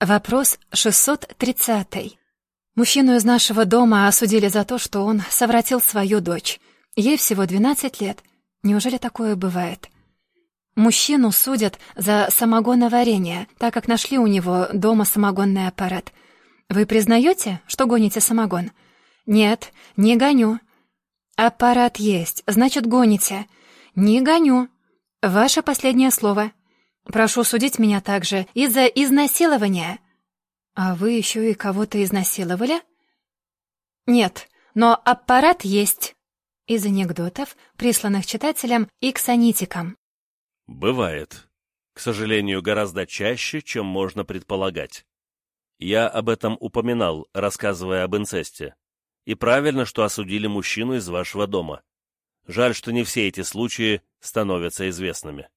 Вопрос 630. Мужчину из нашего дома осудили за то, что он совратил свою дочь. Ей всего 12 лет. Неужели такое бывает? Мужчину судят за самогоноварение, так как нашли у него дома самогонный аппарат. Вы признаете, что гоните самогон? Нет, не гоню. Аппарат есть, значит, гоните. Не гоню. Ваше последнее слово. Прошу судить меня также из-за изнасилования. А вы еще и кого-то изнасиловали? Нет, но аппарат есть. Из анекдотов, присланных читателям и ксанитикам. Бывает. К сожалению, гораздо чаще, чем можно предполагать. Я об этом упоминал, рассказывая об инцесте. И правильно, что осудили мужчину из вашего дома. Жаль, что не все эти случаи становятся известными.